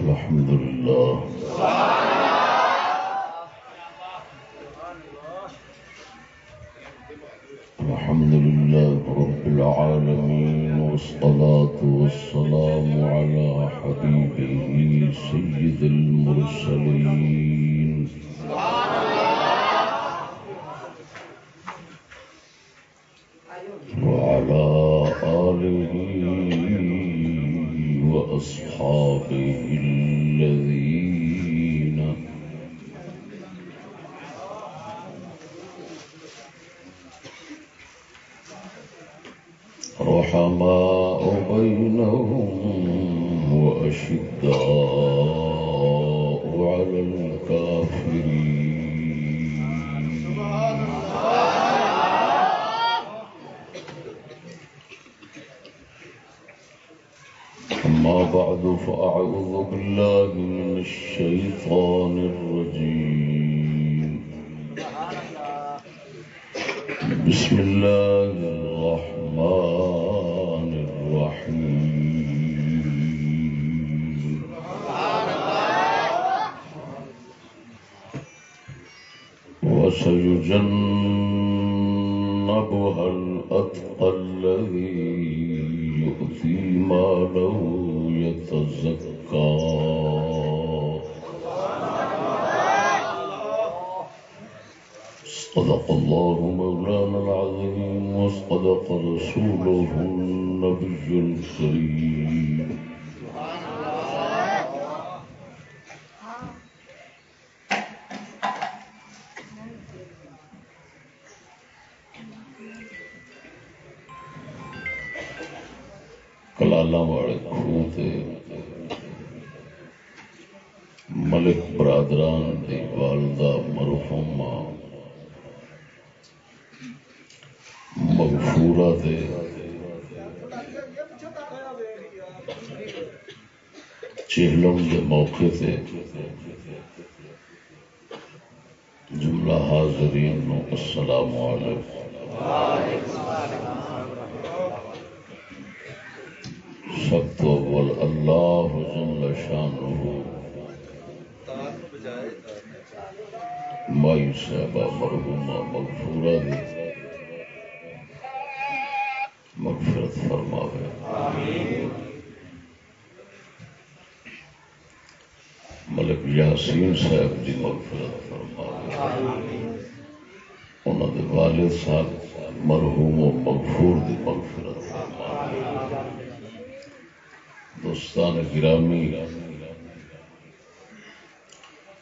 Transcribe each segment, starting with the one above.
الحمد لله. الحمد لله رب العالمين والصلاة والسلام على حبيبه سيد المرسلين. وأصحابه الذين کلالا والے خوہ تے ملک برادران دی والدہ مرحومہ مغفورہ دے چہلم دے موقع تے جملہ حاضرین السلام علیکم۔ شانہ مائی صاحبہ مرحومہ مغفورہ دی مغفرت فرماوے۔ ملک یاسین صاحب دی مغفرت فرماوے۔ انہوں دے والد صاحب مرحوم و مغفور دی مغفرت فرماوے۔ دوستان گرامی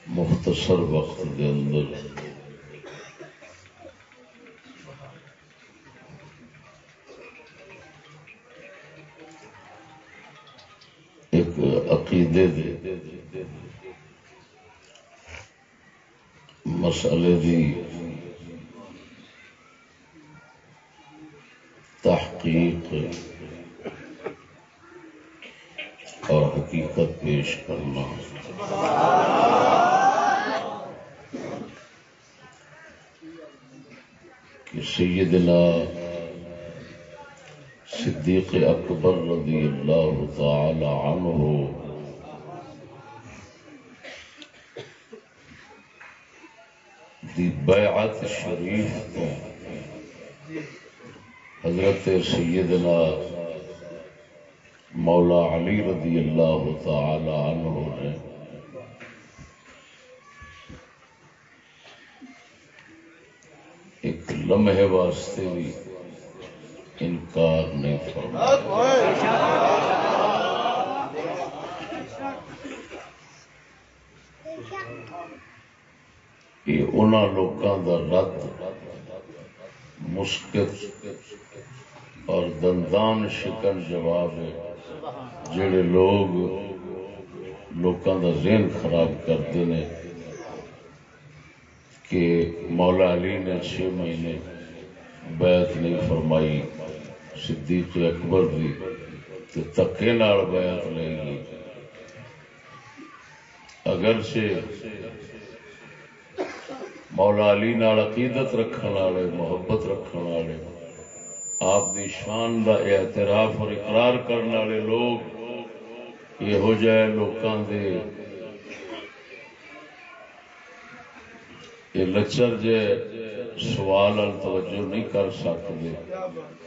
مختصر وقت دے اندر ایک عقیدے دے مسئلے دی تحقیق اور حقیقت پیش کرنا۔ کہ سیدنا صدیق اکبر رضی اللہ تعالی عنہ دی بیعت شریف کو حضرت سیدنا مولا علی رضی اللہ تعالی عنہ نے ایک لمحے واسطے بھی انکار نہیں فرمایا یہ انہوں لوگوں کا رد، مسکت اور دندان شکن جواب ہے۔ جڑے لوگ لوگوں کا ذہن خراب کرتے ہیں کہ مولا علی نے چھ مہینے بیعت نہیں فرمائی، صدیق اکبر دی تو تکے نال بیعت لے گی اگرچہ مولا علی نال عقیدت رکھنے والے، محبت رکھنے والے، آپ دی شان دا اعتراف اور اقرار کرنے والے لوگ یہو جہ لوکاں دے۔ یہ لچر جے سوال توجہ نہیں کر سکتے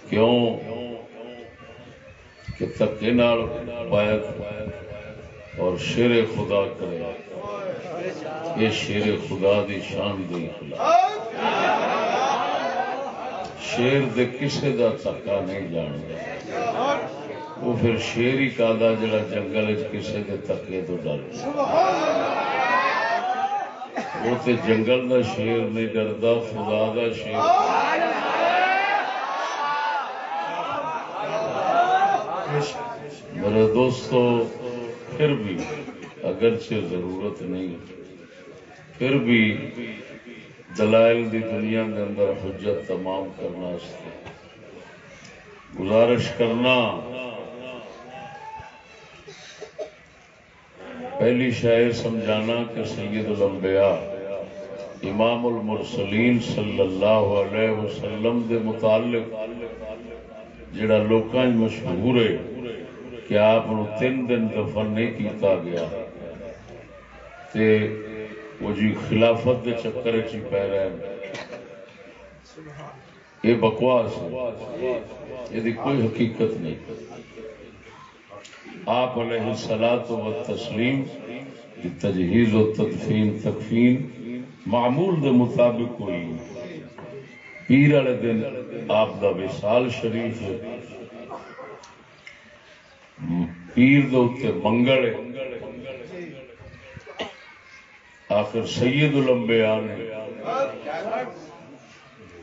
کیوں؟ کہ تکے نال بیعت اور شیر خدا کرے۔ یہ شیر خدا دی شان دی خلاف۔ شیر دے کسے دا تکا نہیں جانتا وہ پھر شیر ہی کا جڑا جنگل کسے دے تکے تو ڈر وہ تے جنگل دا شیر نہیں ڈردا، خدا دا شیر۔ میرے دوستو، پھر بھی اگرچہ ضرورت نہیں، پھر بھی دلائل دی دنیا کے اندر حجت تمام کرنا گزارش کرنا پہلی شاعر سمجھانا کہ سید الانبیاء، امام المرسلین صلی اللہ علیہ وسلم دے متعلق، جڑا لوکاں مشہور ہے کہ آپ تین دن دفن نہیں کیتا گیا۔ تے وہ جی خلافت دے چکر چی پہ رہے یہ بکواس ہے۔ یہ کوئی حقیقت نہیں۔ آپ علیہ سلاد و تسلیم تجہیز و تدفین تکفین معمول دے مطابق ہوئی۔ پیر والے دن آپ کا وسال شریف ہے۔ پیر دے منگل آخر سید الانبیاء نے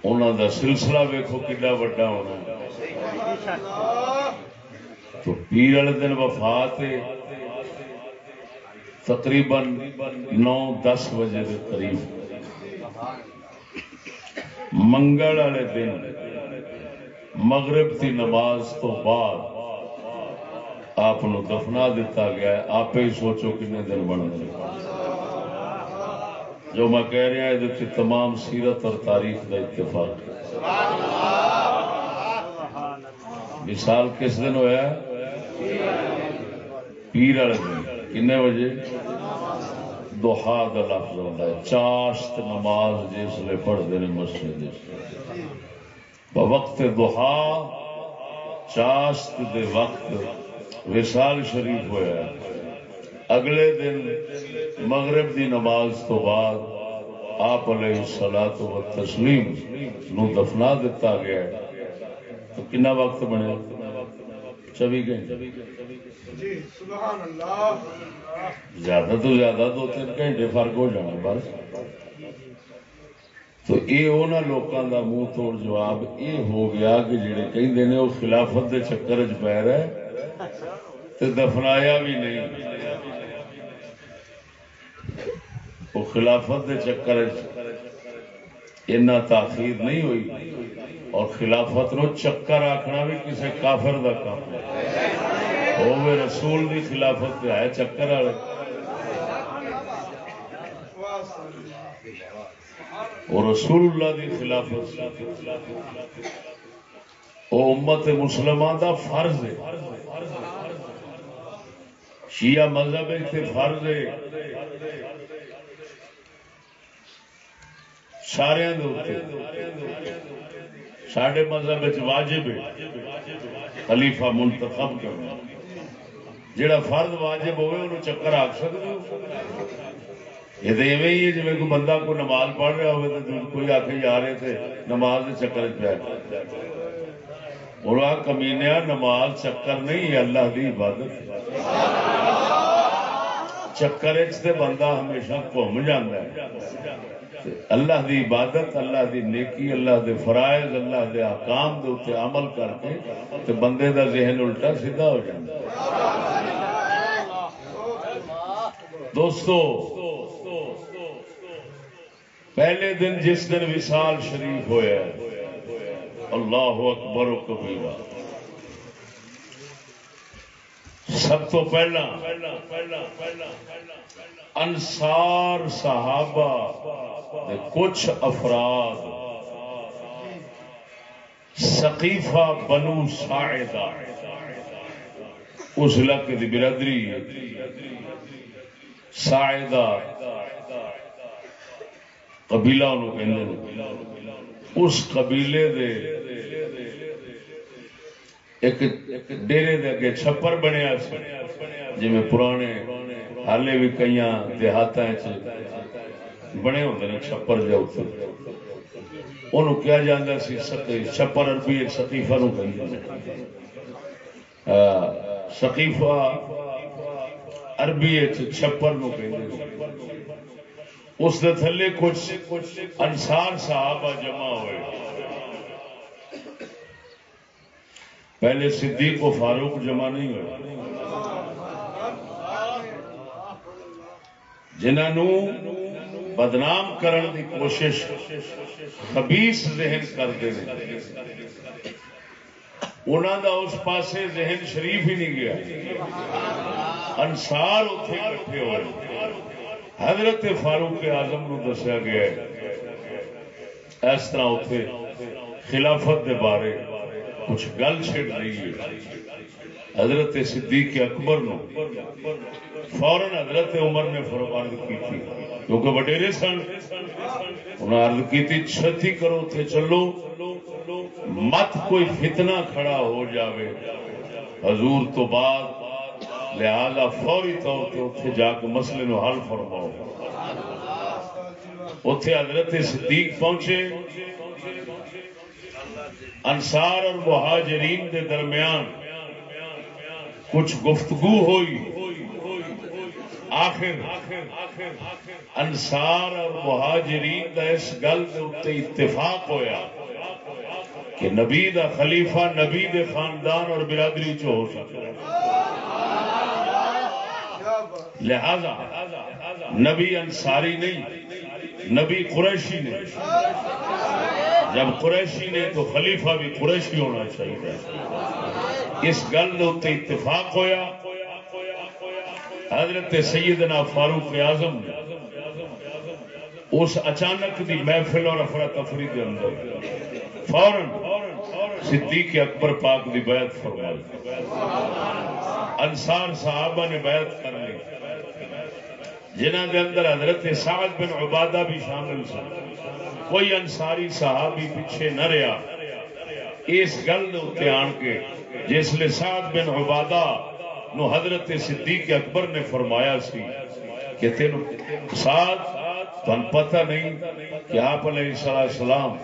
انہوں دا سلسلہ ویکو کڈا وڈا ہونا تو پیر والے دن وفات تقریباً نو دس بجے کے قریب. منگل والے دن مغرب کی نماز تو بعد آپ دفنا دیتا گیا آپ ہی سوچو کنے دن بن گئے. جو میں کہہ رہا یہ تمام سیرت اور تاریخ کا اتفاق مثال کس دن ہوا پیر والے دن۔ کن بجے؟ دوہا کا لفظ ہوتا ہے۔ چاشت نماز جس لیے پڑھتے ہیں مسجد وقت دوہا، چاشت دے وقت وسال شریف ہوا اگلے دن مغرب دی نماز تو بعد آپ علیہ سلا تو تسلیم نو دفنا دیتا گیا تو کنا وقت بنے؟ چوبی گھنٹے جی، زیادہ تو زیادہ دو تین گھنٹے فرق ہو جانا بس۔ تو یہ لوگوں کا منہ توڑ جواب یہ ہو گیا کہ جڑے کہ وہ خلافت کے چکر چ پی رہا تو دفنایا بھی نہیں۔ وہ خلافت کے چکر اتنا تاخیر نہیں ہوئی اور خلافت نو چکر آخنا بھی کسی کافر کا کام وہ رسول کی خلافت ہے چکر والے۔ اور رسول اللہ دی خلافت وہ امت مسلمان دا فرض ہے۔ شیعہ مذہب فرض ہے۔ سارے سڈے مذہب واجب خلیفہ منتخب کرنا جڑا فرد واجب ہوئے انہوں چکر آ سکتے یہ تو ایویں ہی ہے جی کوئی بندہ کوئی نماز پڑھ رہا ہوئے تو کوئی آ کے جا رہے تھے نماز کے چکر پہ اور آ کمینیا نماز چکر نہیں ہے اللہ کی عبادت چکر چ بندہ ہمیشہ گھوم جانا ہے اللہ دی عبادت، اللہ دی نیکی، اللہ دے فرائض، اللہ دے حکام دے عمل کر کے تے بندے دا ذہن الٹا سیدھا ہو جائے دوستو، پہلے دن جس دن وصال شریف ہویا اللہ اکبر و کبیرہ۔ سب تو پہلا انصار صحابہ کچھ افراد سقیفہ بنو ساعدہ، اس علاقے کی برادری سائدہ قبیلہ اس قبیلے دے ایک ڈیرے دے اگے چھپر بنیا جی پرانے حالے بھی کئی دیہات بنے ہوتے ہیں چھپر جا ان کیا جانا سی چھپر اربی ایک سقیفہ نو کہ سقیفہ عربی چھپر نو کہ اس دے تھلے کچھ انسار صحابہ جمع ہوئے۔ پہلے صدیق و فاروق جمع نہیں ہوئے۔ جنہوں بدنام کرن دی کوشش خبیس ذہن کرتے ہیں۔ انہوں دا اس پاسے ذہن شریف ہی نہیں گیا۔ انسار اتے کٹھے ہوئے۔ حضرت فاروق آزم نو دسیا گیا اس طرح اتے خلافت دے بارے کچھ گل چھڑ رہی ہے۔ حضرت صدیق اکبر نو فوراً حضرت عمر نے فرماند کی تھی کیونکہ وڈیرے سن انہیں عرض کی تھی چھتی کرو تھے چلو، مت کوئی فتنہ کھڑا ہو جاوے۔ حضور تو بعد لہذا فوری طور پہ اتنے جا کے مسئلے نو حل فرماؤ۔ اتنے حضرت صدیق پہنچے۔ انصار اور مہاجرین کے درمیان کچھ گفتگو ہوئی۔ آخر انسار اور مہاجرین کا اس گل کے اتفاق ہویا کہ نبی دا خلیفہ نبی دے خاندان اور برادری چ ہو سکتا لہذا نبی انصاری نہیں، نبی قریشی نے جب قریشی نے تو خلیفہ بھی قریشی ہونا چاہیے۔ اس گل اتفاق ہویا۔ حضرت سیدنا فاروق اعظم اس اچانک دی محفل اور افراتفری کے اندر فوراً صدیق اکبر پاک دی بیعت فرمائی۔ انصار صحابہ نے بیعت کر لی۔ جنہ کے اندر حضرت سعد بن عبادہ بھی شامل سن۔ کوئی انصاری صحابی پیچھے نہ رہا۔ اس گل آن کے جس لیے سعد بن عبادہ نو حضرت صدیق اکبر نے فرمایا سی کہ تین سعد تن پتہ نہیں کہ آپ علیہ السلام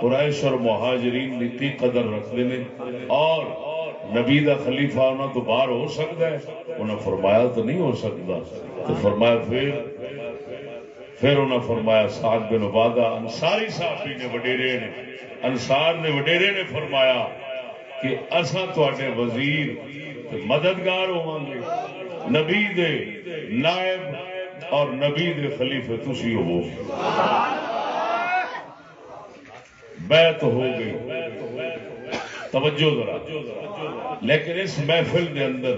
قریش اور مہاجرین نیتی قدر رکھتے ہیں اور نبی دا خلیفہ انہوں تو باہر ہو سکتا ہے۔ انہیں فرمایا تو نہیں ہو سکتا۔ تو فرمایا پھر پھر انہیں فرمایا، سعد بن عبادہ انصاری صاحبی نے وڈیرے نے، انصار نے وڈیرے نے فرمایا کہ اصا تے وزیر مددگار ہوا گے، نبی دے نائب اور نبی دے خلیفے تھی ہو بیت ہو گئی۔ توجہ ذرا۔ لیکن اس محفل کے اندر،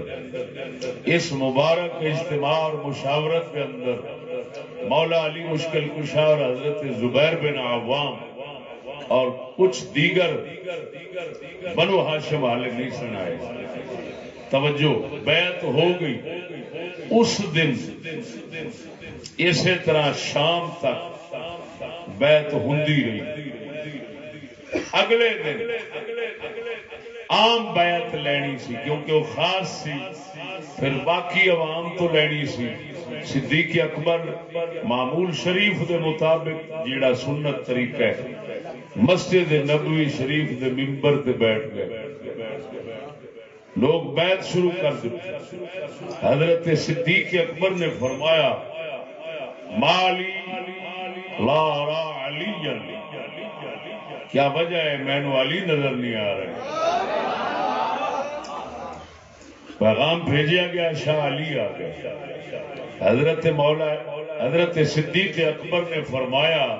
اس مبارک اجتماع اور مشاورت کے اندر مولا علی مشکل کشا اور حضرت زبیر بن عوام اور کچھ دیگر بنو ہاشم والے نہیں سنائے۔ توجہ، بیعت ہو گئی۔ اس دن اسی طرح شام تک بیعت ہوں رہی۔ اگلے دن عام بیعت لینی سی کیونکہ وہ خاص سی۔ پھر باقی عوام تو لینی سی۔ صدیق اکبر معمول شریف دے مطابق جیڑا سنت طریقہ ہے، مسجد نبوی شریف دے ممبر تے بیٹھ گئے۔ لوگ بیعت شروع کر دیتے۔ حضرت صدیق اکبر نے فرمایا، مالی لا را علی۔ کیا وجہ ہے؟ مینو علی نظر نہیں آ رہے پیغام بھیجا گیا، شاہ علی آ گیا حضرت مولا، حضرت صدیق اکبر نے فرمایا،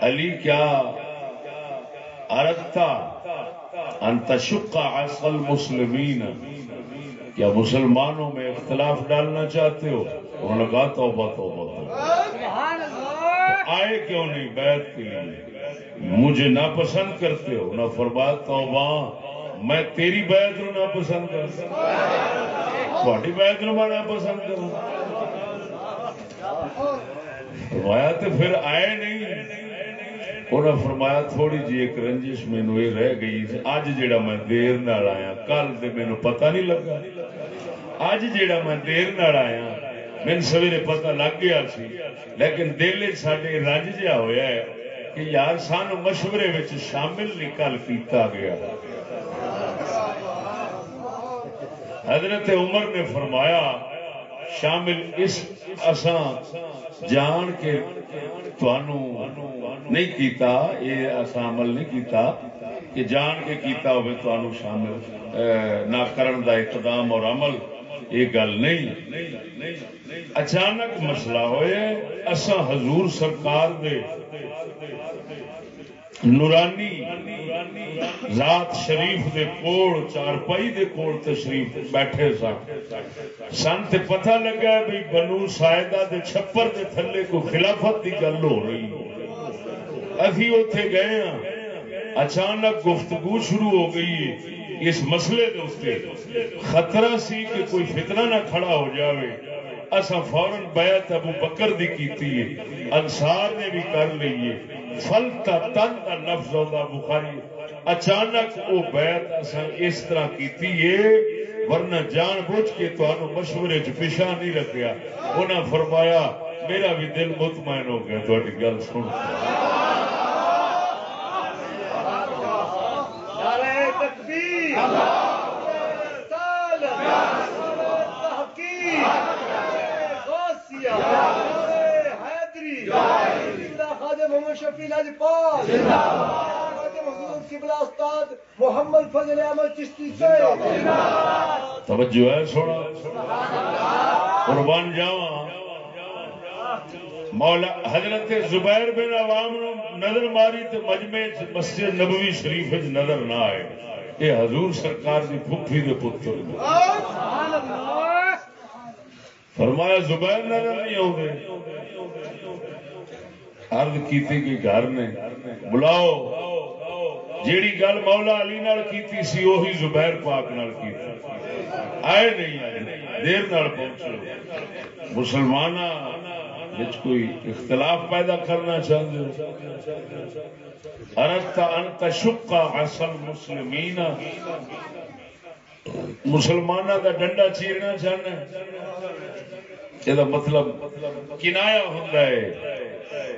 علی کیا ارتا انتشقہ اصل مسلمین کیا مسلمانوں میں اختلاف ڈالنا چاہتے ہو؟ انہوں نے کہا، توبہ توبہ آئے کیوں نہیں؟ بیعت کے لیے۔ مجھے ناپسند کرتے ہو، نہ فرما توبہ۔ میں تیری بیعت نو نہ پسند کر تھوڑی بیعت نو میں نہ پسند کروں فرمایا تو پھر آئے نہیں انہیں فرمایا تھوڑی جی ایک رنجش مینو یہ رہ گئی اج جیڑا میں دیر نال آیا کل تو مینو پتہ نہیں لگا اج جیڑا میں دیر نال آیا مین سویرے پتہ لگ گیا سی لیکن دل سڈے رنج جہا ہوا ہے کہ یار سان مشورے شامل نہیں کل کیتا گیا حضرت عمر نے فرمایا، شامل اس اساں جان کے نہیں کیتا یہ اساں عمل نہیں کیتا کہ جان کے کیتا ہوئے تو شامل نہ کرن دا اقدام اور عمل یہ گل نہیں۔ اچانک مسئلہ ہوئے، اساں حضور سرکار دے نورانی ذات شریف دے کوڑ چارپائی دے کوڑ تشریف بیٹھے سن۔ سن تے پتہ لگا بھی بنو سائدہ دے چھپر دے تھلے کو خلافت دی گل ہو رہی۔ ابھی اوتھے گئے ہاں اچانک گفتگو شروع ہو گئی اس مسئلے دے خطرہ سی کہ کوئی فتنہ نہ کھڑا ہو جاوے۔ اصا فورن بیعت ابو بکر دی کیتی ہے، انصار نے بھی کر لیے فلتا تن کا لفظ ہوتا بخاری اچانک وہ بیعت اصا اس طرح کیتی ہے ورنہ جان بوجھ کے تو مشورے چ پیشہ نہیں رکھیا۔ انہیں فرمایا میرا بھی دل مطمئن ہو گیا تھوڑی گل سن۔ اللہ محمد فضل احمد چشتی سے توجہ ہے سونا قربان جاوا مولا حضرت زبیر بن عوام نظر ماری تو مجمع مسجد نبوی شریف وچ نظر نہ آئے۔ یہ حضور سرکار کی پھپھی کے پتر۔ سبحان اللہ فرمایا، زبیر نظر نہیں آؤ ارد کی کہ گھر نے بلاؤ، جیڑی گل مولا علی نال کیتی سی وہی زبیر پاک نال کیتی آئے نہیں آئے، دیر نال پہنچے مسلمان کوئی اختلاف پیدا کرنا چاہتے ہو۔ ارتا انت شکا اصل مسلمین مسلمانوں کا ڈنڈا چیرنا چاہنا یہ مطلب کنایا ہوتا ہے۔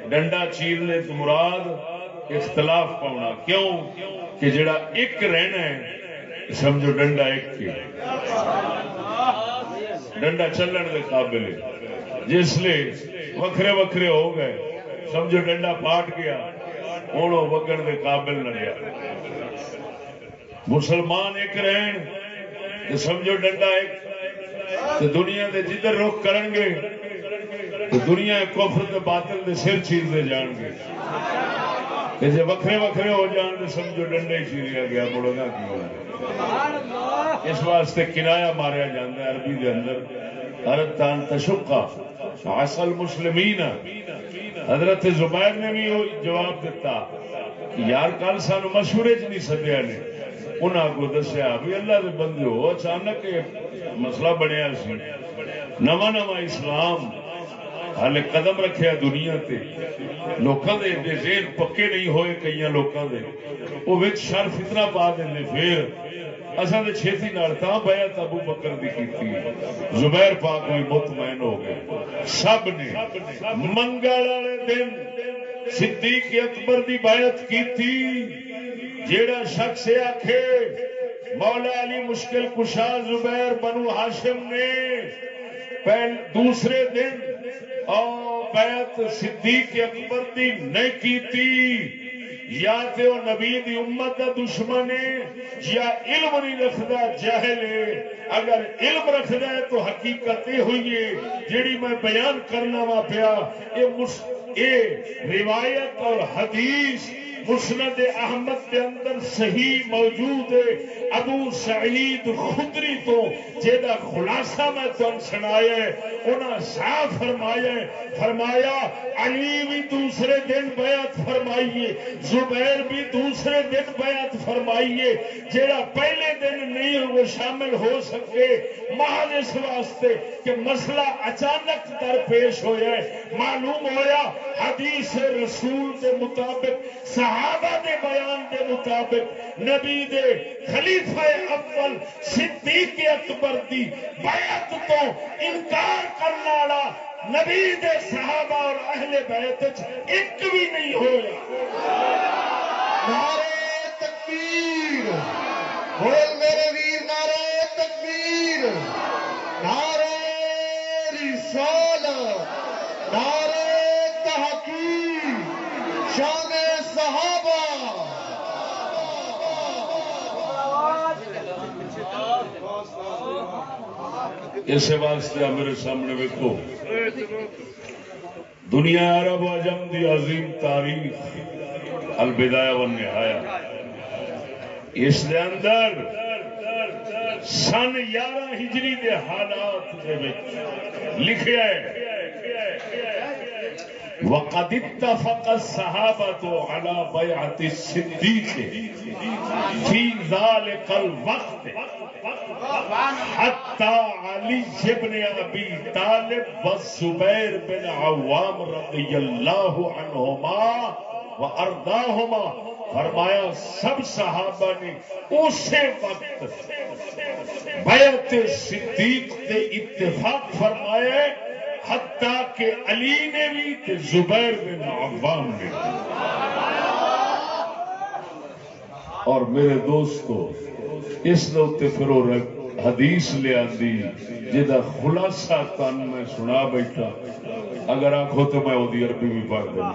ڈنڈا چیرنے تو مراد اختلاف پاؤنا کیوں؟ کہ جڑا ایک رہنا ہے، سمجھو ڈنڈا ایک ڈنڈا چلن کے قابل جس لیے وکھرے وکھرے ہو گئے، سمجھو ڈنڈا پاٹ گیا ہوں وہ وگن کے قابل نہ رہا مسلمان ایک رہن سمجھو ڈنڈا ایک دنیا کے جدھر رخ کرن گے۔ دنیا کفر کے باطل دے سر چیرتے جان گے۔ جی وکھرے وکھرے ہو جان تو سمجھو ڈنڈے چیریا گیا مڑو نہ کی ہونا اس واسطے کنایا ماریا جاتا ہے عربی دے اندر۔ حرت تان تشکا اصل مسلمین حضرت زبیر نے بھی جواب دیتا یار کل سان مشورے چ نہیں سدیا نے۔ انہوں کو دسیا بھی اللہ کے بندے ہو اچانک مسئلہ بنیا سی۔ نواں نواں اسلام ہال قدم رکھیا دنیا تے۔ لوکاں دے دے ذہن پکے نہیں ہوئے کئی لوکاں دے۔ او وچ شر فتنہ پا دیندے پھر۔ اساں دے چھتی نال تاں بیعت ابو بکر دی کیتی۔ زبیر پاک ہوئی مطمئن ہو گئے۔ سب نے منگل والے دن صدیق اکبر دی بیعت کیتی۔ جیڑا شخص آکھے، مولا علی مشکل کشا زبیر بنو ہاشم نے پہل دوسرے دن بیعت صدیق اکبر دی نہیں کیتی، یا تے او نبی دی امت دا دشمن ہے، یا علم نہیں رکھدا، جاہل ہے۔ اگر علم رکھدا ہے تو حقیقت یہ ہوئی ہے، جیڑی میں بیان کرنا وا پیا اے اے روایت اور حدیث مسند احمد کے اندر صحیح موجود ہے، ابو سعید خدری تو جہاں خلاصہ میں تم سنایا ہے انہاں صاف فرمایا ہے فرمایا، علی بھی دوسرے دن بیعت فرمائیے، زبیر بھی دوسرے دن بیعت فرمائیے جہاں پہلے دن نہیں وہ شامل ہو سکے۔ محض اس واسطے کہ مسئلہ اچانک درپیش ہویا ہے۔ معلوم ہویا، حدیث رسول کے مطابق صحابہ صحابہ دے بیان دے مطابق نبی دے خلیفہ اول صدیق اکبر دی بیعت تو انکار کرنے والا نبی دے صحابہ اور اہل بیت ایک بھی نہیں ہویا۔ نعرے تکبیر۔ بول میرے ویر نعرے تکبیر۔ نعرے رسالت نعرے تحقیق۔ شان اس واسطے میرے سامنے ویکو دنیا عرب و عجم دی عظیم تاریخ، البدایہ و نہایا اس دے اندر سن یارہ ہجری دے حالات دے وچ لکھیا ہے۔ وقد اتفق الصحابة على بيعة الصديق في ذلك الوقت. حتى علي بن ابي طالب والزبير بن عوام رضي الله عنهما وارضاهما فرمایا، سب صحابہ نے اسی وقت بیعت صدیق تے اتفاق فرمایا حتیٰ کہ علی نے بھی تے زبیر بن عوام نے اور میرے دوستو، اس دے پھر وہ حدیث لیا دی جہاں خلاصہ تن میں سنا بیٹھا، اگر آنکھو تو میں وہ عربی بھی پڑھ دوں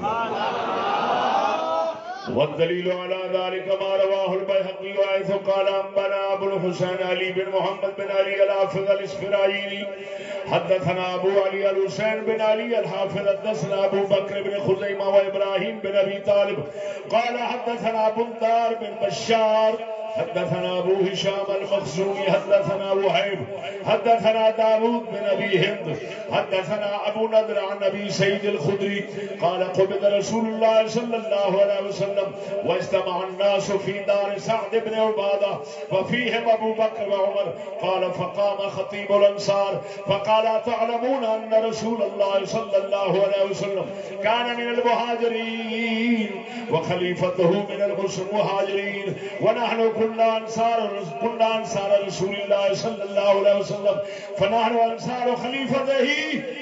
والدليل على ذلك ما رواه البيهقي وعيث قال انبنا أبو الحسين علي بن محمد بن علي الحافظ الاسفرايني حدثنا أبو علي الحسين بن علي الحافظ حدثنا أبو بكر بن خزيمة وإبراهيم بن أبي طالب، قال حدثنا أبو الدار بن بشار حدثنا أبو هشام المخزومي حدثنا وهيب حدثنا داوود بن أبي هند حدثنا أبو نضر عن أبي سيد الخدري قال قبض رسول الله صلى الله عليه وسلم واجتمع الناس في دار سعد بن عبادة وفيهم أبو بكر وعمر قال فقام خطيب الأنصار فقال تعلمون أن رسول الله صلى الله عليه وسلم كان من المهاجرين وخليفته من المهاجرين ونحن كنا انصار كنا انصار رسول الله صلى الله عليه وسلم فنحن انصار خليفته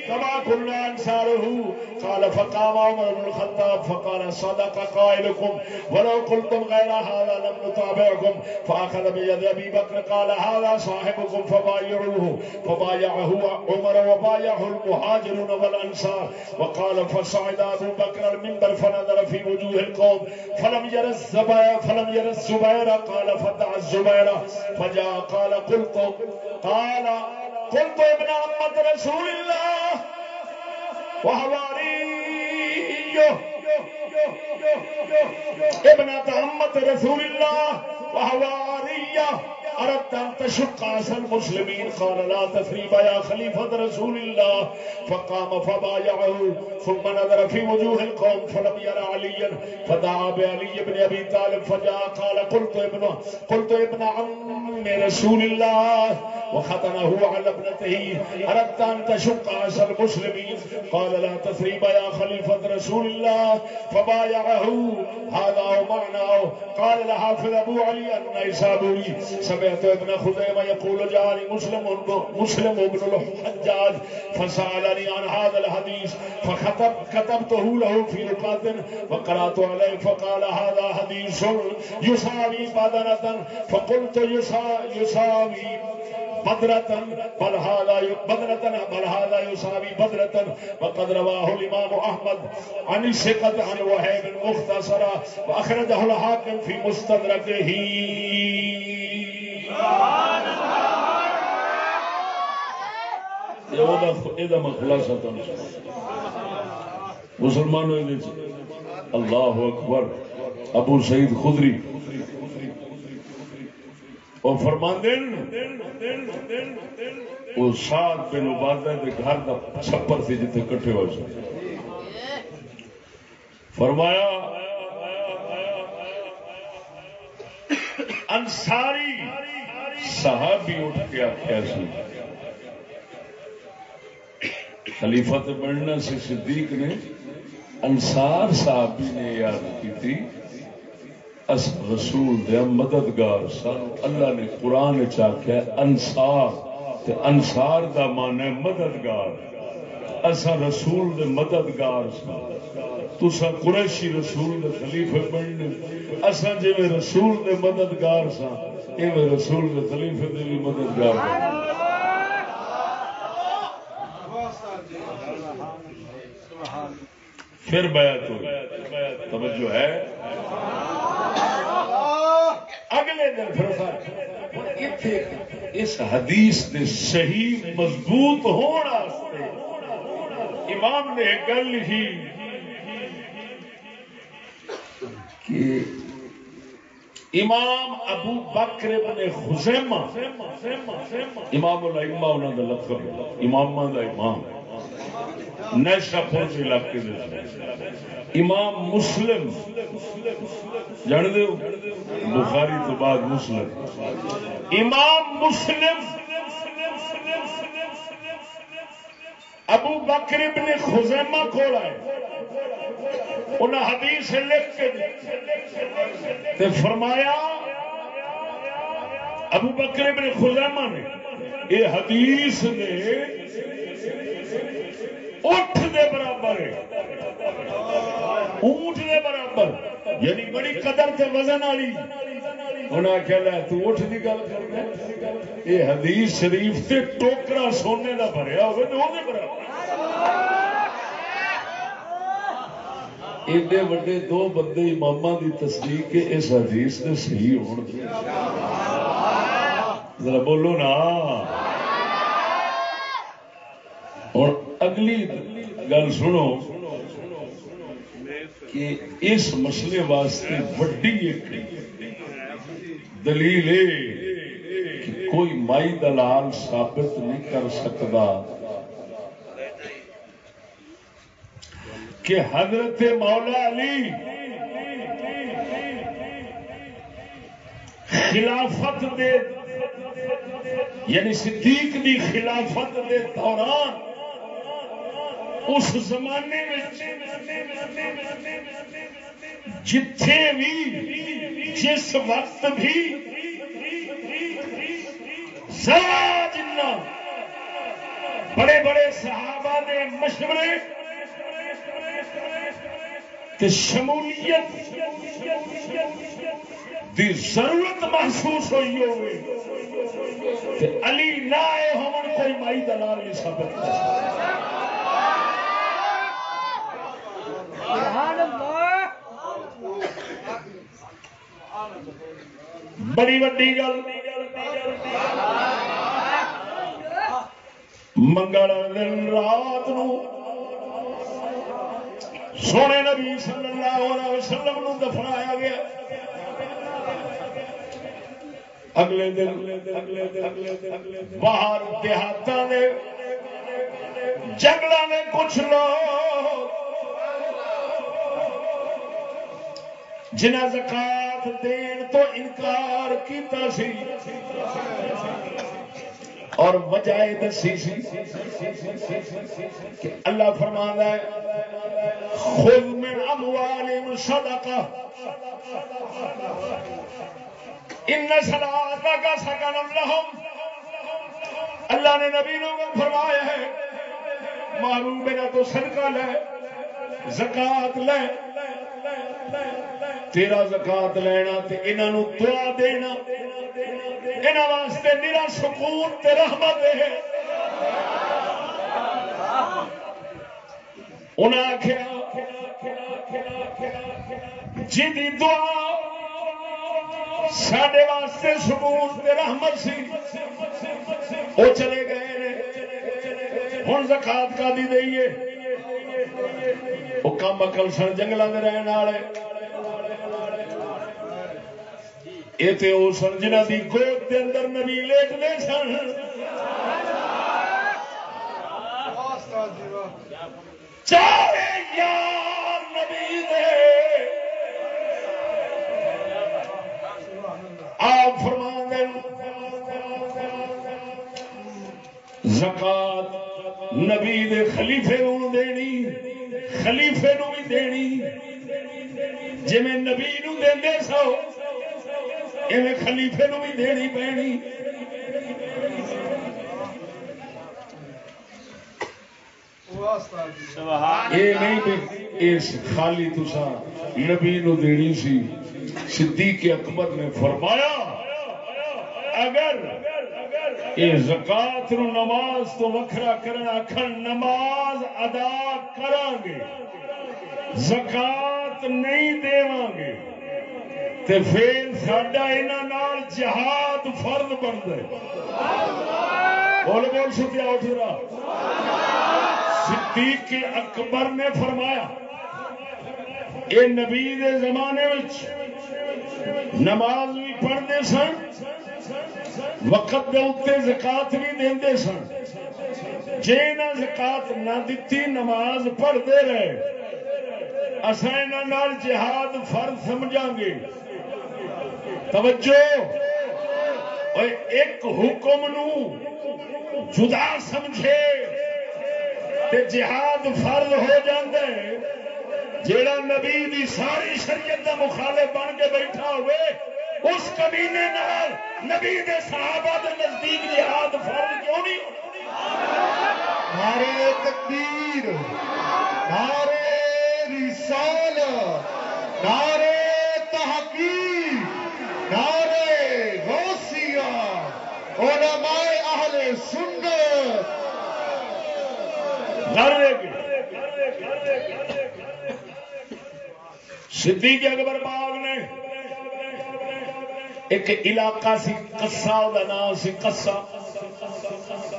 كما كنا انصاره قال فقام عمر بن الخطاب، فقال صدق قائلكم ولو قلتم غير هذا لم نتابعكم فاخذ بيد ابي بكر قال هذا صاحبكم فبايعوه فبايعه عمر وبايعه المهاجرون والانصار، وقال فصعد ابو بكر المنبر، فنظر في وجوه القوم، فلم ير الزبير فلم ير الزبير قال فدع الزبير فجاء قال قلت قال، قلت ابن عمة رسول الله وحواريه ابنة عمة رسول الله وحواريه أردت أن تشق عسى المسلمين قال لا تثريب يا خليفة رسول الله. فقام فبايعه، ثم نظر في وجوه القوم، فلم يرى عليا. فدعا بعلي بن أبي طالب، فجاء، قال قلت ابن قلت ابن عم رسول الله. وختنه على ابنته. أردت أن تشق عسى المسلمين قال لا تثريب يا خليفة رسول الله. فبايعه. هذا ومعناه قال الحافظ أبو علي النيسابوري سمعت ابن خزيمة يقول جاءني مسلم مسلم ابن الحجاج فسألني عن هذا الحديث فكتب كتبته له في نقاط وقرأت عليه، فقال هذا حديث يساوي بدنة، فقلت يسا- يساوي بدرة، بل هذا بدرة، بل هذا يساوي بدرة، وقد رواه الإمام أحمد عن الثقة عن وهيب مختصرا وأخرجه الحاكم في مستدركه مسلمانوں اللہ اکبر ابو سعید خدری وہ فرماندے وہ سات بن عبادہ کے گھر کا چھپر سی جتنے کٹھے ہوئے سن فرمایا انصاری صحابی اٹھ کے آخیا سی، خلیفہ تے بننا سی صدیق نے، انصار صحابی نے یاد کی تھی اس رسول دے مددگار سن، اللہ نے قرآن چاکیا انصار، تے انصار دا معنی مددگار۔ اسا رسول دے مددگار سن۔ تسا قریشی رسول دے خلیفہ بننے۔ اسا جی رسول دے مددگار سن ایویں رسول دے خلیفہ دے بھی مددگار بن پھر بیعت ہوئی توجہ ہے اگلے دن پھر اس حدیث نے صحیح مضبوط ہونا امام نے گل لکھی کہ امام ابو بکر ابن خزیمہ، امام الائمہ انہوں کا لقب امام دا امام نیشا پور کے علاقے امام مسلم، جان دو بخاری تو بعد مسلم۔ امام مسلم، ابو بکر ابن خزیمہ کھوڑا ہے انہیں حدیث لکھ کے فرمایا، ابو بکر ابن خزیمہ نے یہ حدیث نے اٹھ دے برابر اونٹ دے برابر یعنی بڑی قدر تے وزن والی۔ انہیں آخیا لے تو کی گل کر یہ حدیث شریف تے ٹوکرا سونے کا بھریا ہوگا تو وہ برابر۔ ایڈے وڈے دو بندے امام دی تصدیق کے اس حدیث نے صحیح ہونے ذرا بولو نا۔ اور اگلی گل سنو کہ اس مسئلے واسطے وڈی ایک دلیل ہے کہ کوئی مائی دلال ثابت نہیں کر سکتا کہ حضرت مولا علی خلافت دے یعنی صدیق دی خلافت دے دوران اس زمانے جتھے بھی، جس وقت بھی ذرا جنا بڑے بڑے صحابہ نے مشورے کہ شمولیت دی ضرورت محسوس ہوئی ہوگی علی نہ آئے ہون کوئی مائی دلال نہیں ثابت کر بڑی وڈی گل۔ منگل دن رات نو سونے نبی صلی اللہ علیہ وسلم نو دفنایا گیا۔ اگلے دن باہر دیہات نے جنگل میں کچھ لوگ جنہ زکات دین تو انکار کیتا سی اور وجہ دسی سی کہ اللہ فرمانا ہے خذ من اموالهم صدقه ان صلاتك سكن لهم. اللہ نے نبی لوگوں فرمایا ہے، معلوم میرا تو صدقہ لے، زکات لے. تیرا زکات لینا تے انہاں دعا دینا، انہاں واسطے میرا سکون تے رحمت ہے۔ انہیں آخیا جی دعا سڈے واسطے سکون رحمت سی وہ چلے گئے ہوں زکات کا دی دئیے؟ وہ کم اکل سن جنگل میں رہن والے۔ یہ تے وہ سن جنہ دی گود دے اندر نبی لیٹنے سن۔ چارے یار نبی دے آپ فرما زکات نبی دے خلیفے نو دینی، خلیفے نو بھی دینی۔ جی میں نبی نو دے سو ایویں خلیفے نو بھی دینی پینی۔ یہ نہیں اس خالی تسا نبی نو دینی سی، صدیق اکبر نے فرمایا، اگر یہ زکات نو نماز تو وکھرا کرنا آخر نماز ادا کران گے، زکات نہیں دیواں گے، تے پھر ساڈا انہاں نال جہاد فرض بنتا ہے بول بول ستیا اٹھ رہا صدیق کے اکبر نے فرمایا، اے نبی دے زمانے وچ نماز بھی پڑھتے سن، وقت دے اتنے زکات بھی دے سن۔ جے نہ زکات نہ دتی، نماز پڑھتے رہے اصل جہاد فرض سمجھا گے۔ توجہ! اور ایک حکم نو جدا سمجھے۔ تے جہاد فرض ہو جاندے جیڑا نبی دی ساری شریعت دا مخالف بن کے بیٹھا ہوئے، اس کمینے نال نبی دے صحابہ دے نزدیک جہاد فرض کیوں نہیں؟ نعرے تکبیر نعرے رسال نعرے تحقیق نعرے غوثیہ، علماء اہل سنت صدیق اکبر باغ نے ایک علاقہ سی کسا دا نام سی کسا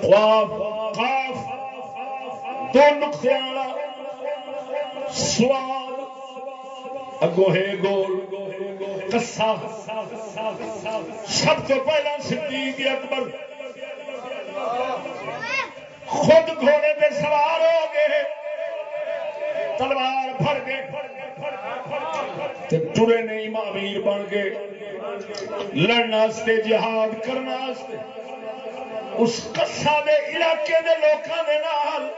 قاف قاف۔ دو نقطے والا سوال۔ اگو ہے گول۔ کسا سب تو پہلا صدیق اکبر۔ خود گھوڑے پہ سوار ہو گئے۔ تلوار پھڑ گئے۔ ٹرے نہیں امیر بن گئے۔ لڑنے جہاد کرنے اس کسا دے علاقے دے لوکاں دے نال۔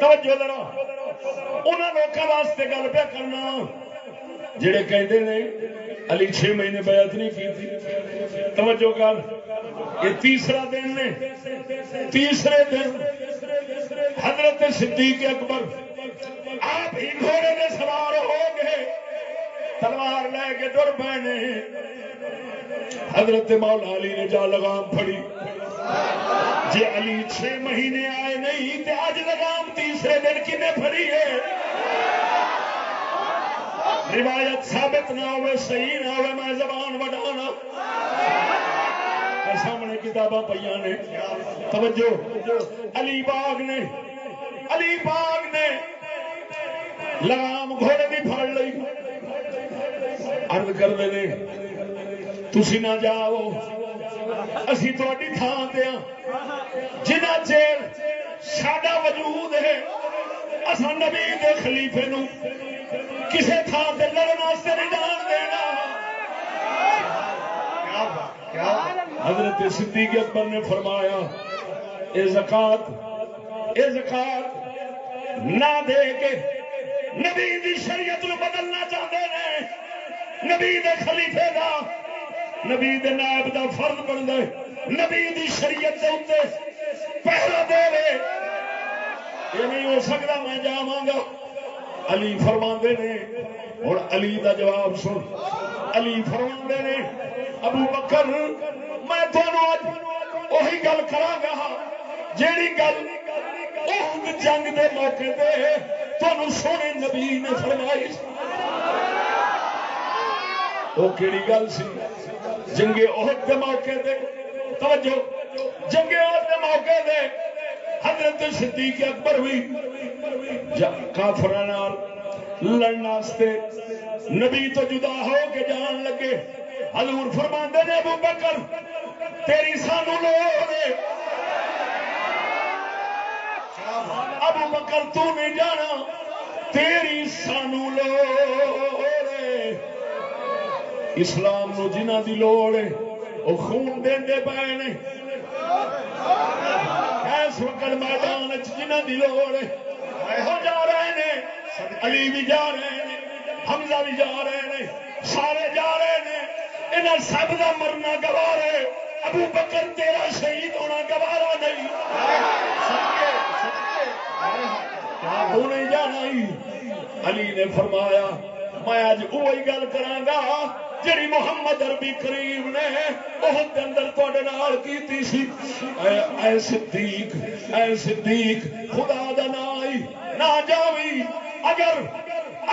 توجہ ذرا انہاں لوکاں واسطے گل پہ کرنا۔ جڑے کہندے نے، علی چھ مہینے بیعت نہیں کی تھی۔ توجہ کر۔ یہ تیسرا دن نے۔ تیسرے دن حضرت صدیق اکبر آپ ہی گھوڑے میں سوار ہو گئے۔ تلوار لے کے ڈر پے حضرت مولا علی نے جا لگام پھڑی۔ جی علی چھ مہینے آئے نہیں تو اج لگام تیسرے دن کنے پھڑی ہے؟ روایت ثابت نہ ہوئے، صحیح نہ ہوئے، میں زبان وڈانا ہاں۔ سامنے کتاباں پہ نے۔ توجہ۔ علی باغ نے، علی باغ نے لگام گھوڑے بھی پھڑ لی ارد کرتے نے تھی نہ جاؤ، اسی تھوڑی تھان سے ہاں۔ جنا چیر سڈا وجود ہے اصا نبی دے خلیفے نو کسے تھان سے لڑن واسطے نہیں جان دینا۔ حضرت صدیق اکبر نے فرمایا، اے زکات اے زکات نہ دے کے نبی دی شریعت نو بدلنا چاہتے ہیں۔ نبی دے خلیفے دا، نبی دے نائب دا فرض بن گئے نبی دی شریعت دے پہلا دے یہ نہیں ہو سکتا میں جاواں گا علی فرما نے، اور علی دا جواب سن۔ علی فرما نے، ابو بکر، میں وہی گل کرا گا ہاں، جیڑی گل جنگ دے موقع دے تمہیں سونے نبی نے فرمائی۔ وہ کہڑی گل سی؟ جنگے عہد کے موقع دے توجہ، جنگے عہد کے موقع دے حضرت صدیق اکبر ہوئی کافر لڑنے نبی تو جدا ہو کے جان لگے۔ حضور فرماندے نے، ابو بکر، تیری سانو لوڑ ابو بکر، تو نہیں جانا، تیری سانو لوڑ اسلام نو جنہ دی لوڑ ہے وہ خون دے پے نے۔ اس وقت میدان جنہ دی لوڑ ہے۔ وہ جا رہے نے۔ علی بھی جا رہے ہیں حمزہ بھی جا رہے ہیں سارے جا رہے ہیں انہیں سب کا مرنا گوارے ابو بکر تیرا شہید ہونا گوارا نہیں۔ تو جانا علی نے فرمایا میں اج وہی گل کرا جڑی محمد عربی کریم نے بہت اندر تے نال کیتی سی۔ اے اے صدیق اے صدیق، خدا دا نائی، نہ جاوی، اگر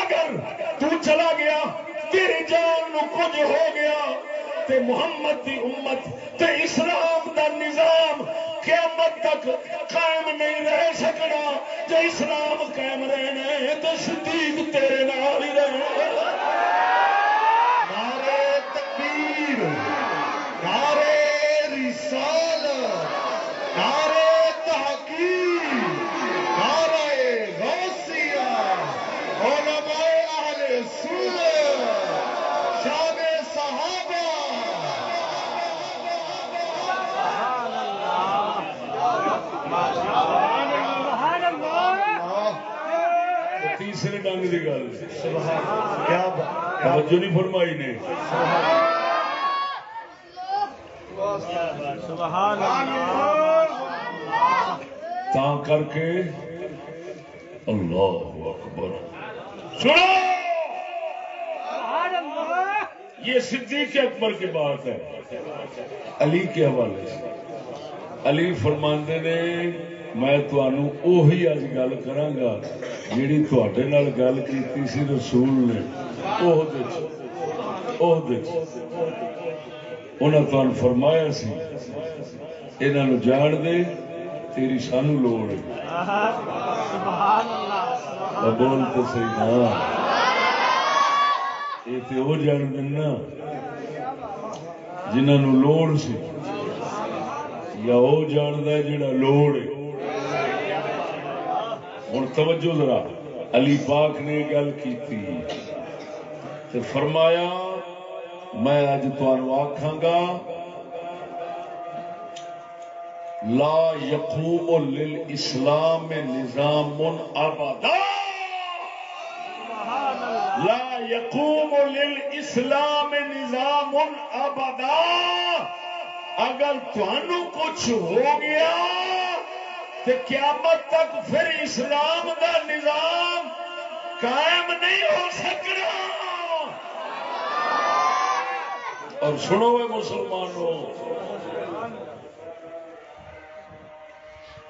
اگر تو چلا گیا، تیری جان نو کچھ ہو گیا۔ تے محمد دی امت تے اسلام دا نظام قیامت تک قائم نہیں رہ سکنا۔ جو اسلام قائم رہنا تو صدیق تیرے نال ہی رہنا۔ نعرے تکبیر رسالت غوثیہ، علماء اہل سنت تیسرے گل کیا توجہ نہیں فرمائی نے۔ تا کر کے اللہ اکبر۔ سنو! یہ صدیق اکبر کی بات ہے۔ علی کے حوالے سے۔ علی فرماندے نے، میں تمہوں اوہی اج گل کراں گا۔ جیڑی تواڈے نال گل کیتی سی رسول نے اوہ دے اوہ دے انہاں تمہیں فرمایا سی انہاں نو جان دے تیری سانو لوڑ ہے بول تو صحیح نا یہ تو وہ جان دینا جنہوں نے لوڑ سی یا وہ جاند ہے جڑا لوڑ ہے ہوں توجہ ذرا، علی پاک نے گل کی فرمایا، میں اج تمہوں آخا گا، لا یقوم للاسلام نظام ابدا۔ لا یقوم للاسلام نظام ابدا۔ اگر تھانو کچھ ہو گیا تو قیامت تک پھر اسلام دا نظام قائم نہیں ہو سکنا۔ اور سنو اے مسلمانوں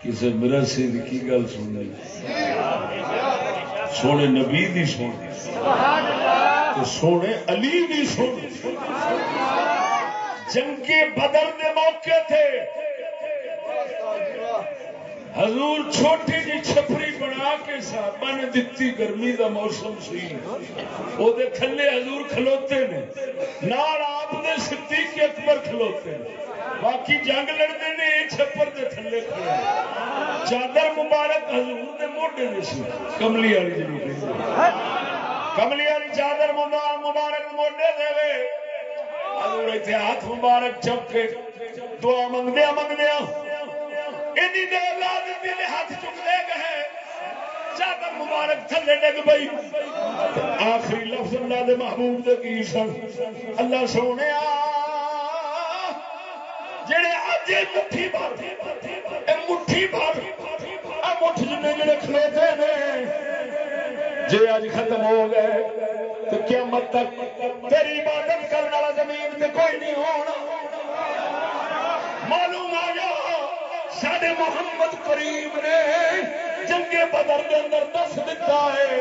کسی میرا سید کی گل سننی؟ سونے نبی دی سن تو سونے علی دی سن جنگ بدر دے موقع حضور چھوٹی جی چھپری بنا کے صحابہ نے دتی گرمی دا موسم سی۔ وہ دے تھلے حضور کھلوتے نے۔ نال آپ دے صدیق اکبر کھلوتے نے۔ باقی جنگ لڑتے نے، یہ چھپر دے تھلے کھلے چادر مبارک حضور دے موڈے دے سی۔ کملی والی جی کملی والی چادر مبارک موڈے دے وے۔ حضور اتنے ہاتھ مبارک چپ کے دعا منگدیا منگدیا نے ہاتھ چکتے گئے چادر مبارک تھلے ڈگ پئی۔ آخری لفظ اللہ دے محبوب دے کی سن۔ اللہ سونے جڑے اج مٹھی بھر مٹھی بھر مٹھ جنے جڑے کھلوتے نے۔ جے اج ختم ہو گئے تو قیامت تک تیری عبادت کرنے والا زمین تے کوئی نہیں ہونا۔ معلوم آیا سارے محمد کریم نے جنگے بدر کے اندر دس دیتا ہے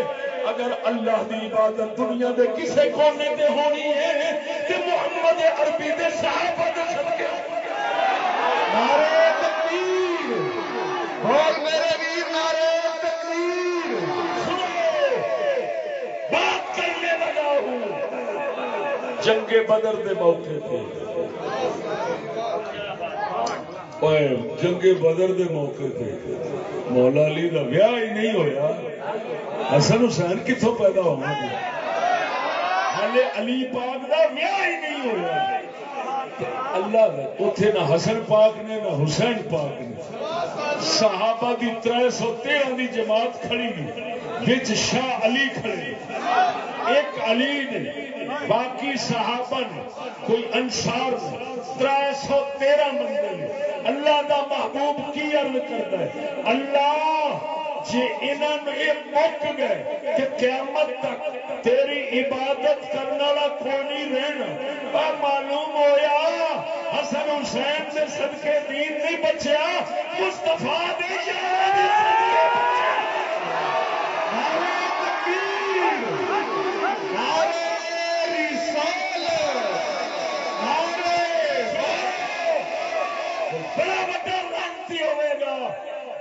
اگر اللہ دی عبادت دنیا دے کسے کونے تے ہونی ہے تے محمد عربی دے صحابہ دے صدقے نعرے تکبیر۔ بول میرے ویر نعرے تکبیر۔ سنو بات کرنے لگا ہوں۔ جنگ بدر دے موقع پہ اوے جنگ بدر دے موقع پہ مولا علی دا ویاہ ہی نہیں ہویا۔ حسن حسین کتوں پیدا ہونا گے ہالے علی پاک دا ویاہ ہی نہیں ہویا۔ اللہ نے اتنے نہ حسن پاک نے، نہ حسین پاک نے۔ صحابہ دی تر سو تیرہ دی جماعت کھڑی نہیں بچ شاہ علی کھڑے۔ ایک علی نے، باقی صحابہ نے، کوئی انصار نے تر سو تیرہ مندر اللہ دا محبوب کی عرض کرتا ہے؟ اللہ جی انہوں یہ مک گئے کہ قیامت تک تیری عبادت کرنے والا کونی رہنا پر معلوم ہویا، حسن حسین سے صدقے دین نہیں بچیا مستفا دے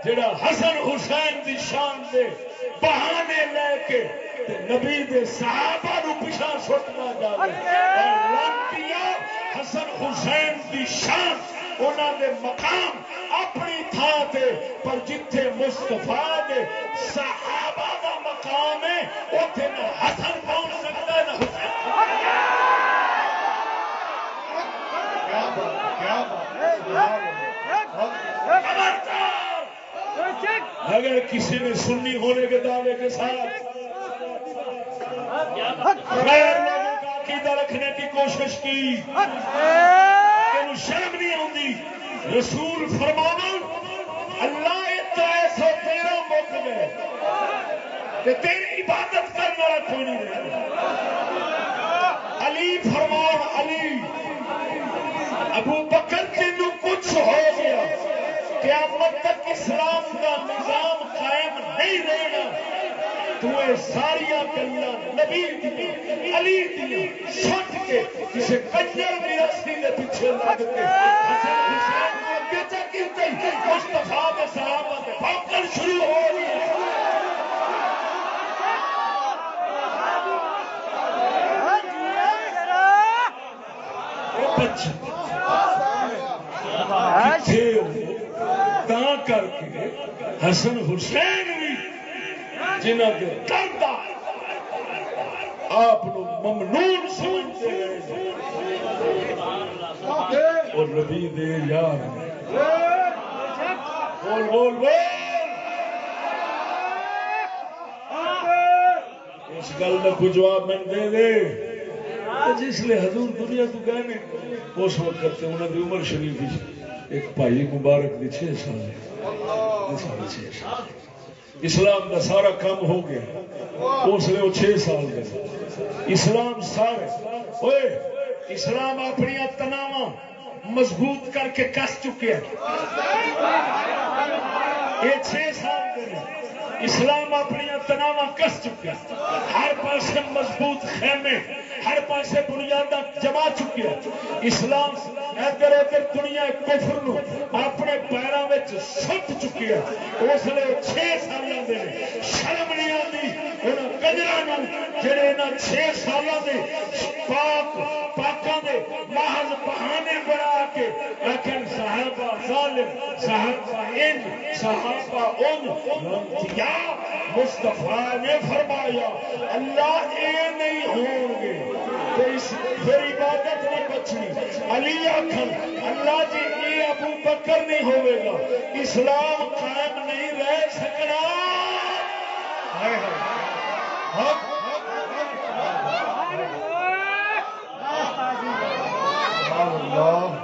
جڑا حسن حسین دی شان دے بہانے لے کے تے نبی دے صحابہ نو پیچھا سٹنا جاوے۔ لانتیا حسن حسین دی شان، انہاں دے مقام اپنی تھان تے، پر جتھے مصطفیٰ دے صحابہ دا مقام ہے، اوتھے نہ حسن پہنچ سکتا ہے، نہ حسین کیا بات کیا بات۔ خبردار۔ اگر کسی نے سنی ہونے کے دعوے کے ساتھ غیر لوگوں کا عقیدہ رکھنے کی کوشش کی تین شرم نہیں آتی رسول فرمانا، اللہ تر سو تیرہ مک گئے کہ تیری عبادت کرنے والا کوئی نہیں رہا علی فرمان، علی، ابو بکر تینوں کچھ ہو گیا۔ قیامت تک اسلام کا نظام قائم نہیں رہنا تو یہ ساری گلا نبی دی علی دی چھٹ کے کسی کنجر کی رسی کے پیچھے لگ کے۔ حسن حسین کو اگے چکی مستفا کے صحابہ کے بھوکل شروع ہو بچے تا کر کے حسن حسین بھی جنہ کے کرتا آپ ممنون سمجھتے رہے اور نبی دے یار بول بول بول۔ اس گل کا کوئی جواب میں دے دے۔ جس لیے حضور دنیا تو گئے اس وقت انہوں کی عمر شریف ہی ایک بھائی مبارک دی چھ سال چھ سال اسلام کا سارا کام ہو گیا۔ اس لیے وہ چھ سال دے۔ اسلام سارے۔ اوے اسلام اپنی تناوا مضبوط کر کے کس چکے یہ چھ سال کے اسلام اپنی تناوا کس چکے ہر پاسے مضبوط خیمے، ہر پاسے بنیاد جما چکے اسلام ادھر ادھر دنیا کفر نو اپنے پیروں میں سٹ چکی ہے۔ اس لیے چھ سال دے شرم نہیں آتی ان کجرا جڑے ان چھ سالوں کے پاک پاکوں کے محض بہانے بنا کے آخر صحابہ ظالم، صحابہ ان صحابہ ان یا مصطفیٰ نے فرمایا، اللہ اے نہیں ہوں گے۔ پھر عبادت نہیں بچنی علی آخر اللہ جی یہ ابو بکر نہیں ہوئے گا۔ اسلام قائم نہیں رہ سکنا۔ ہاں۔ سنو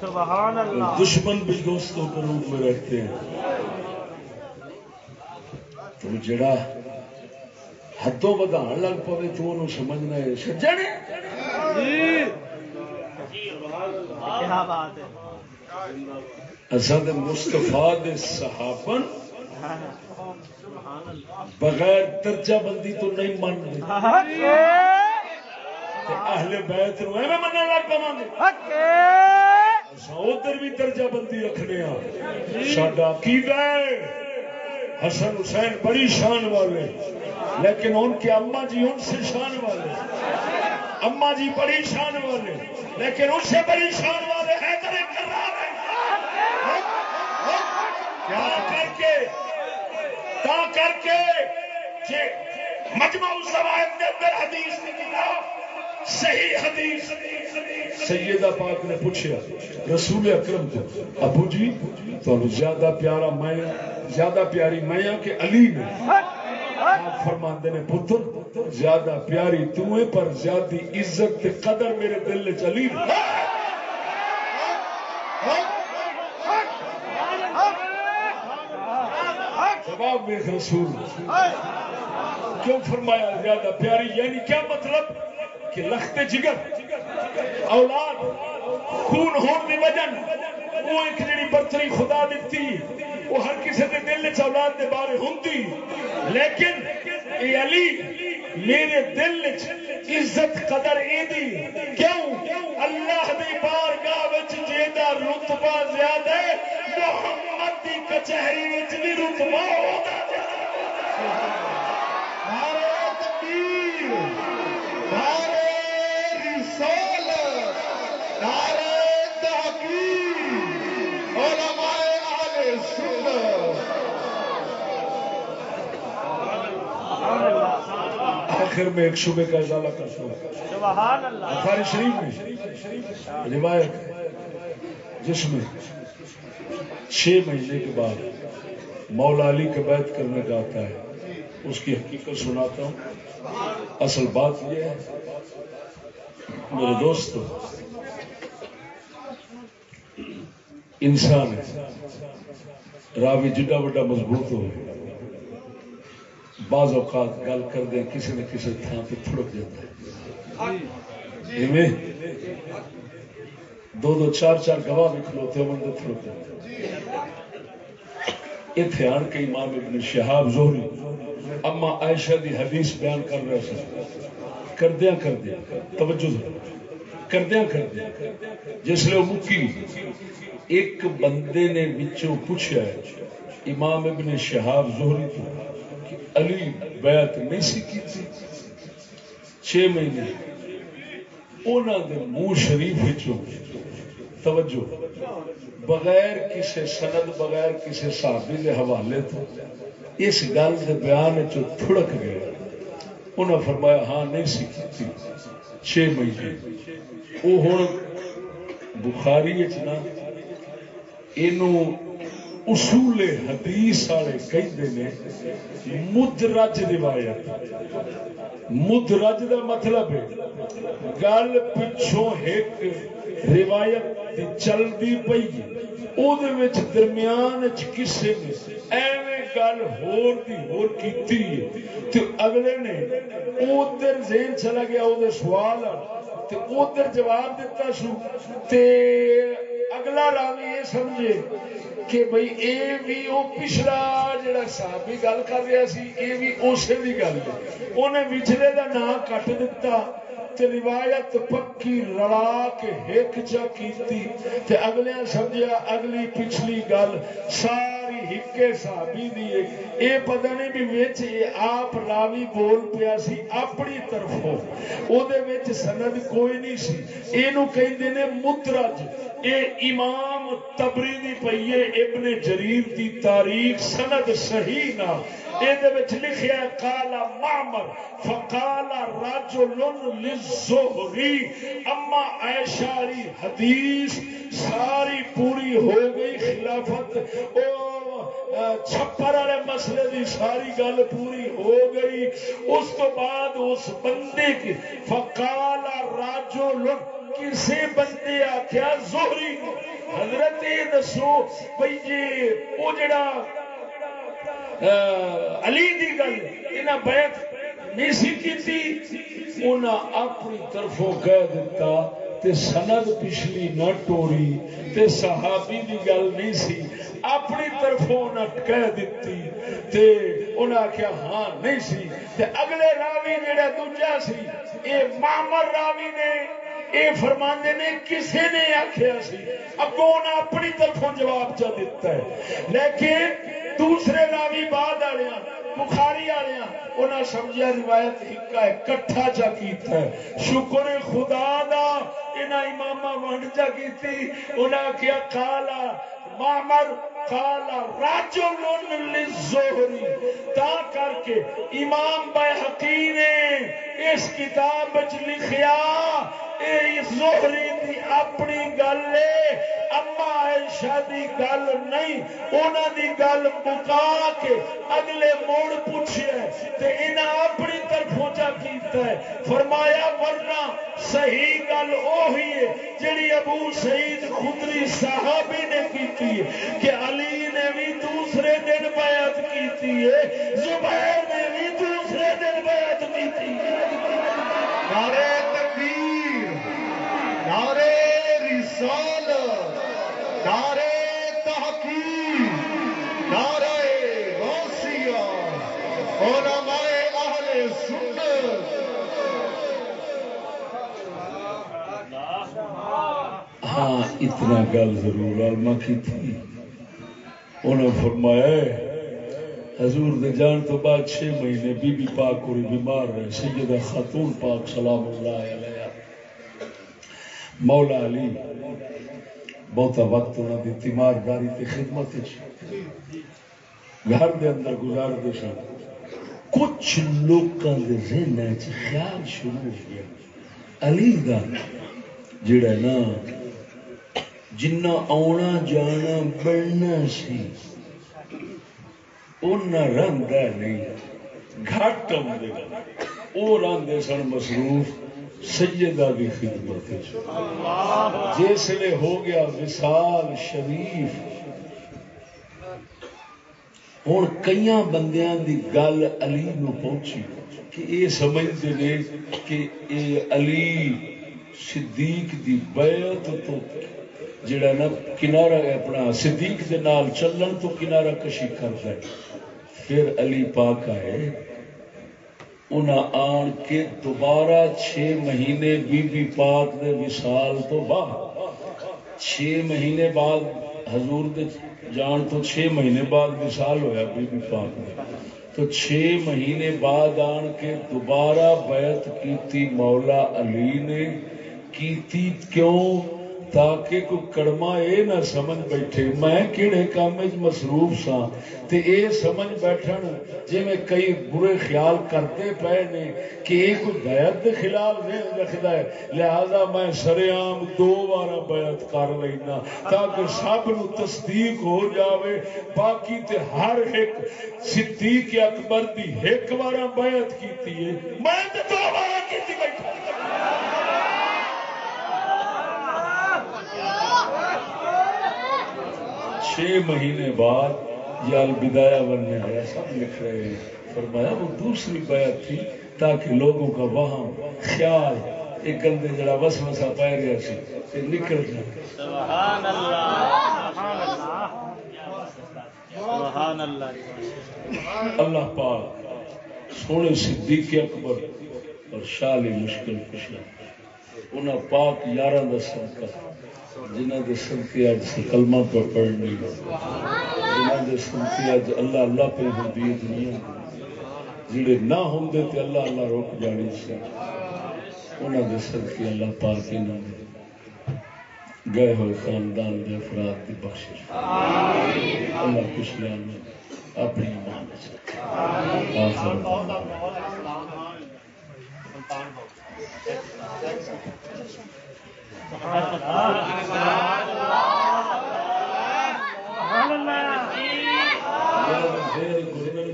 سبحان اللہ۔ دشمن بھی دوستوں کے روپ میں رہتے ہیں۔ تو جڑا حدوں بدھان لگ پوے تو انہوں سمجھنا ہے۔ سجن اصل مستفا دے صحابن بغیر درجہ بندی تو نہیں من اہل بیت نو ایویں منن لگ گے۔ ادھر بھی درجہ بندی رکھنے ہاں ساڈا عقیدہ ہے۔ حسن حسین بڑی شان والے۔ لیکن ان کے اما جی ان سے شان والے۔ اما جی بڑی شان والے۔ لیکن ان سے بڑی شان والے حیدر کیا کر کے کر کے کہ مجمع الزوائد کے اندر حدیث کی کتاب صحیح حدیث سیدہ پاک نے پوچھا رسول اکرم تو ابو جی تو زیادہ پیارا میں زیادہ پیاری میں ہاں کہ علی نے؟ آپ فرماندے نے پتر زیادہ پیاری تو ہے پر زیادہ عزت قدر میرے دل چلی۔ جواب دیکھ رسول کیوں فرمایا زیادہ پیاری؟ یعنی کیا مطلب؟ کہ لخت جگر، اولاد، خون ہون دی وجہ وہ ایک جڑی برتری خدا دیتی وہ ہر کسی کے دل چ اولاد دے بارے ہوندی لیکن اے علی میرے دل عزت قدر اے کیوں؟ اللہ دی بارگاہ وچ جیدا رتبہ زیادہ ہے، محمد دی کچہری وچ بھی رتبہ ہوتا نعرہ تکبیر نعرہ رسالت نعرہ تحقیق علماء اہل سنت آخر میں ایک شبے کا کرتا ہوں سبحان اللہ۔ بخاری شریف میں۔ روایت جس میں۔ چھ مہینے کے بعد مولا علی کا بیعت کرنے کا آتا ہے۔ اس کی حقیقت سناتا ہوں۔ اصل بات یہ ہے۔ میرے دوست انسان راوی جڈا بڑا مضبوط ہو بعض اوقات گل کر دیں کسی نہ کسی تھان پہ تھڑک جاتا ہے دو دو چار چار گواہ بھی کھلوتے ہو بندے تھڑک جاتے اتنے آن کے امام ابن شہاب زہری اما عائشہ دی حدیث بیان کر رہے سن۔ کردیا کردیا توجہ کردیا کردیا جس لیے وہ مکی۔ ایک بندے نے بچوں پوچھا امام ابن شہاب زہری تو۔ علی بیعت نہیں سی کی تھی چھ مہینے۔ انہوں نے منہ شریف وچوں توجہ۔ بغیر کسی سند، بغیر کسی صحابی کے حوالے تو اس گل کے بیان چ تھڑک گیا انہوں نے فرمایا ہاں نہیں سیکھی تھی چھ مہینے۔ وہ ہوں بخاری نا یہ اصول حدیث والے کہتے ہیں مدرج روایت۔ مدرج کا مطلب ہے، گل پچھوں ایک روایت چلتی پی وہ درمیان کسی نے ایویں گل ہور دی ہور کیتی ہے۔ تو اگلے نے ادھر ذہن چلا گیا وہ سوال تے ادھر جواب دیتا سو تے اگلا راوی یہ سمجھے کہ بھئی اے بھی او پچھلا جڑا صحابی گل کر رہا سی، اے بھی اسے دی گل ہے۔ انہیں وچھلے دا نام کٹ دیتا تے روایت پکی لڑا کے ہیک چا کیتی تے اگلے سمجھا اگلی پچھلی گل ساری ہکے صحابی دی اے پتہ نہیں بھی وچ اے آپ راوی بول پیا سی اپنی طرفوں او دے وچ سند کوئی نہیں سی اینو کہندے نے مدرج اے امام تبری دی پئیے ابن جریر دی تاریخ سند صحیح نہ اے دے وچ لکھیا ہے قال معمر فقال رجل للزهري اما عائشہ حدیث ساری پوری ہو گئی خلافت او چھپر والے مسئلے دی ساری گل پوری ہو گئی۔ اس تو بعد اس بندے کی فقال راجو رجل کسی بندے آخیا زہری، حضرت دسو بھائی جی وہ جڑا علی دی گل انہیں بیعت نہیں سی کی اپنی طرفوں کہہ دیتا تے سند پچھلی نہ ٹوری تے صحابی دی گل نہیں سی۔ اپنی طرفوں انہیں کہہ دیتی۔ تے انہیں آخیا ہاں نہیں سی۔ تے اگلے راوی جڑا دوجا سی، اے مامر راوی نے یہ فرماندے نے کسی نے آخیا سی۔ اگوں انہیں اپنی طرفوں جواب چا دیتا ہے۔ لیکن دوسرے راوی بعد والے بخاری والے انہیں سمجھا روایت ہکا ہے، کٹھا چا کیتا ہے۔ شکر خدا دا انہیں امام ونڈ چا کیتی۔ انہیں کیا کالا مامر کالا راجو للزہری تا کر کے امام بحقی نے اس کتاب لکھیا، اے زہری دی اپنی گل ہے اما عائشہ دی گل نہیں، انہاں دی گل مکا کے اگلے موڑ پوچھے تے انہاں اپنی طرفوں چا کیتا ہے۔ فرمایا، ورنہ صحیح گل اوہی ہے جڑی ابو سعید خدری صحابی نے کیتی ہے، کہ علی نے بھی دوسرے دن بیعت کیتی ہے، زبیر نے نعرے تکبیر نعرے رسال نعرے تحقیق نعرے غوثیہ، علماء اہل سنت۔ ہاں اتنا گل ضرور علما کی تھی۔ انہوں فرمایا حضور دے جان تو بعد چھ مہینے بی بی پاک کوئی بیمار رہے سیدہ خاتون پاک سلام اللہ علیہ۔ مولا علی بہتا وقت انہوں دی تیمارداری تے خدمت گھر دے اندر گزار دے سن۔ کچھ لوکاں دے ذہن خیال شروع ہو گیا۔ علی دا جڑا نا جنہ آنا جانا بڑھنا سی۔ اُنہ نہیں۔ گھٹ آدھے وہ رنگے سن مصروف سیدہ کی خدمت جس نے ہو گیا وصال شریف۔ ہوں کئی بندیاں دی گل علی نو پہنچی کہ یہ سمجھتے ہیں کہ یہ علی صدیق دی بیعت تو جڑا نا کنارا اپنا صدیق دے نال چلن تو کنارا کشی کرتا ہے پھر علی پاک آئے۔ انہاں آن کے دوبارہ چھ مہینے بی بی پاک دے وصال تو بعد۔ چھ مہینے بعد حضور دے جان تو چھ مہینے بعد وصال ہویا بی بی پاک نے تو چھ مہینے بعد آن کے دوبارہ بیعت کیتی مولا علی نے۔ کیتی کیوں؟ تاکہ کوئی کڑما اے نہ سمجھ بیٹھے۔ میں کہڑے کام مصروف سا تے اے سمجھ بیٹھن جی میں کئی برے خیال کرتے پے نے کہ یہ کوئی بیعت دے خلاف نہیں رکھتا ہے، لہذا میں سریام دو بار بیعت کر لینا تاکہ سب نو تصدیق ہو جاوے۔ باقی تے ہر ایک صدیق اکبر دی ایک بار بیعت کیتی ہے۔ میں تے دو بار کیتی بیٹھا۔ چھ مہینے بعد یا البدایا ورنہ ہے سب لکھ رہے ہیں۔ فرمایا، وہ دوسری بیعت تھی تاکہ لوگوں کا وہاں خیال ایک گندے جڑا وس وسا پہ گیا سی نکل جائے۔ سبحان اللہ سبحان اللہ اللہ پاک سونے صدیق اکبر اور شالی مشکل کشا، انہاں پاک یاراں دا صدقہ۔ جنہاں دے صدقے اج سے کلمہ پر پڑھنی جنہاں دے صدقے اج اللہ اللہ پہ ہوندی دنیا جڑے نہ ہوندے تے اللہ اللہ روک جانی سی انہاں دے صدقے اللہ پاک انہاں دے۔ گئے ہوئے خاندان دے افراد دی بخشش۔ اللہ کچھ لیا میں اپنی ایمان سے آخر۔ دعوانا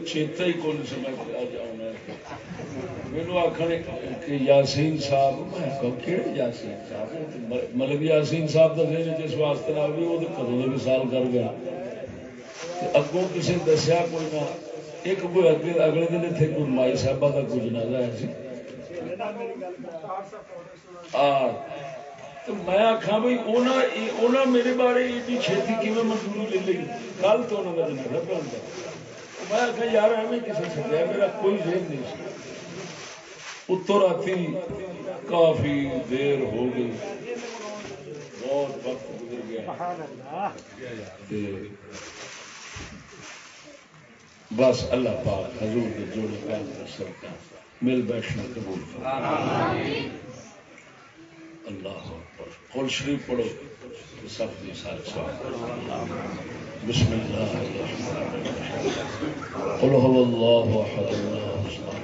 چیتا ہی کون جاؤں میرے آخر کہ یاسین صاحب کہڑے یاسین صاحب یاسین صاحب کا ذہن جس واسطے آ گئی وہ نے مثال کر گیا اگوں کسی دسیا کوئی نہ ایک کوئی اگلے دن اتنے کوئی مائی صاحبہ کا کوئی جنازہ ہے تو میں آخا بھائی انہوں میرے بارے ایڈی چھیتی کیون منظوری لے لی کل تو انہوں کا جنازہ پہ میں آخا یار ایویں کسی سدیا میرا کوئی ذہن نہیں سی اتو راتی کافی دیر ہو گئی۔ بہت وقت گزر گیا۔ بس اللہ پاک حضور کے جوڑے پاک کا سرکار مل بیٹھنا قبول۔ فرمائے اللہ اکبر شریف پڑھو تو سب کی سارے بسم اللہ الرحمن الرحیم۔ قل هو الله احد الله الصمد